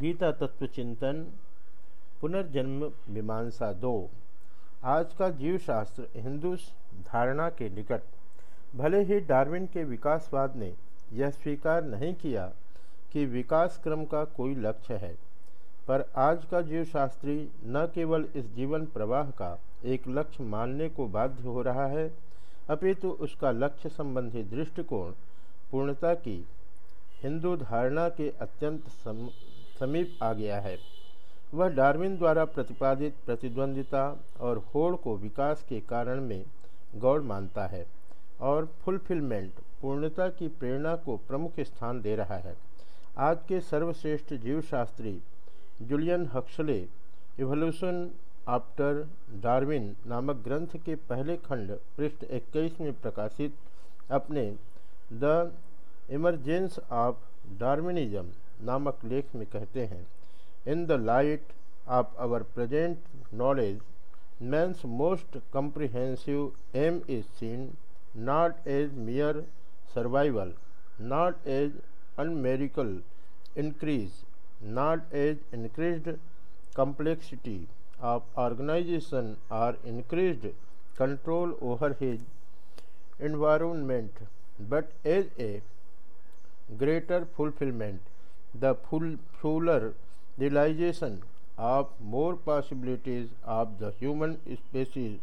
गीता तत्व चिंतन पुनर्जन्म मीमांसा दो। आज का जीव शास्त्र हिंदू धारणा के निकट। भले ही डार्विन के विकासवाद ने यह स्वीकार नहीं किया कि विकास क्रम का कोई लक्ष्य है पर आज का जीव शास्त्री न केवल इस जीवन प्रवाह का एक लक्ष्य मानने को बाध्य हो रहा है अपितु उसका लक्ष्य संबंधी दृष्टिकोण पूर्णता की हिंदू धारणा के अत्यंत सम, समीप आ गया है। वह डार्विन द्वारा प्रतिपादित प्रतिद्वंदिता और होड़ को विकास के कारण में गौड़ मानता है और फुलफिलमेंट, पूर्णता की प्रेरणा को प्रमुख स्थान दे रहा है। आज के सर्वश्रेष्ठ जीवशास्त्री Julian Huxley, evolution after Darwin नामक ग्रंथ के पहले खंड, पृष्ठ 21 में प्रकाशित अपने द इमरजेंस ऑफ़ डार्विनिज्म नामक लेख में कहते हैं, in the light of our present knowledge, man's most comprehensive aim is seen, not as mere survival, not as numerical increase, not as increase complexity of organization or increase control over his environment but as a greater fulfilment the full, fuller realization of more possibilities of the human species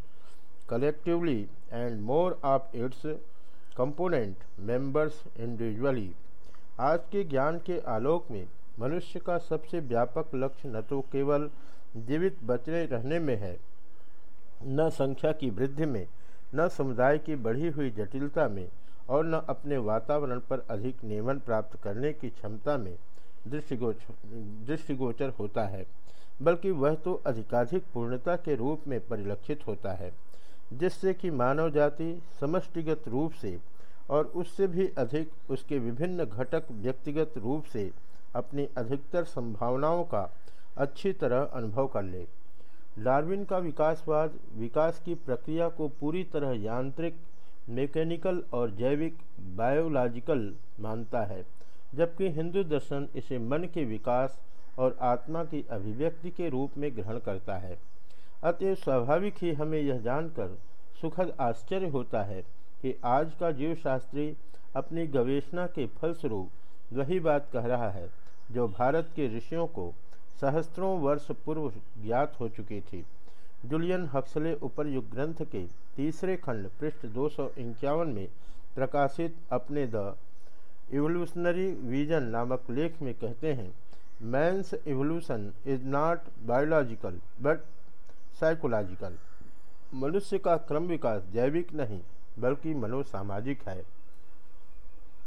collectively and more of its component members individually. आज के ज्ञान के आलोक में मनुष्य का सबसे व्यापक लक्ष्य न तो केवल जीवित बचने रहने में है, न संख्या की वृद्धि में, न समुदाय की बढ़ी हुई जटिलता में और न अपने वातावरण पर अधिक नियमन प्राप्त करने की क्षमता में दृष्टिगोचर दृष्टिगोचर होता है, बल्कि वह तो अधिकाधिक पूर्णता के रूप में परिलक्षित होता है, जिससे कि मानव जाति समष्टिगत रूप से और उससे भी अधिक उसके विभिन्न घटक व्यक्तिगत रूप से अपनी अधिकतर संभावनाओं का अच्छी तरह अनुभव कर ले। डार्विन का विकासवाद, विकास की प्रक्रिया को पूरी तरह यांत्रिक, मैकेनिकल और जैविक, बायोलॉजिकल मानता है। जबकि हिंदू दर्शन इसे मन के विकास और आत्मा की अभिव्यक्ति के रूप में ग्रहण करता है। अतएव स्वाभाविक ही हमें यह जानकर सुखद आश्चर्य होता है कि आज का जीवशास्त्री अपनी गवेषणा के फलस्वरूप वही बात कह रहा है, जो भारत के ऋषियों को सहस्त्रों वर्ष पूर्व ज्ञात हो चुकी थी। जुलियन हक्सले उपरयुक्त ग्रंथ के तीसरे खंड पृष्ठ दो सौ इक्यावन में प्रकाशित अपने द इवोल्यूशनरी विजन नामक लेख में कहते हैं man's evolution is not biological but psychological मनुष्य का क्रम विकास जैविक नहीं, बल्कि मनोसामाजिक है।